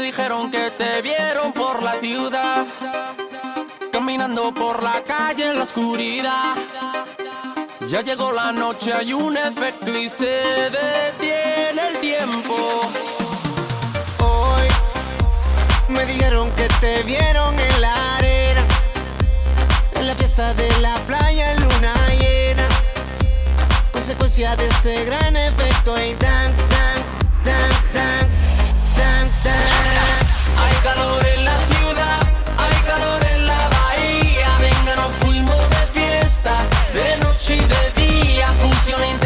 dijeron que te vieron por la ciudad, caminando por la calle en la oscuridad. Ya llegó la noche, hay un efecto y se detiene el tiempo. Hoy me dijeron que te vieron en la arena, en la fiesta de la playa en luna llena. Consecuencia de ese gran efecto y dance, feeling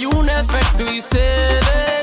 hay un efecto y se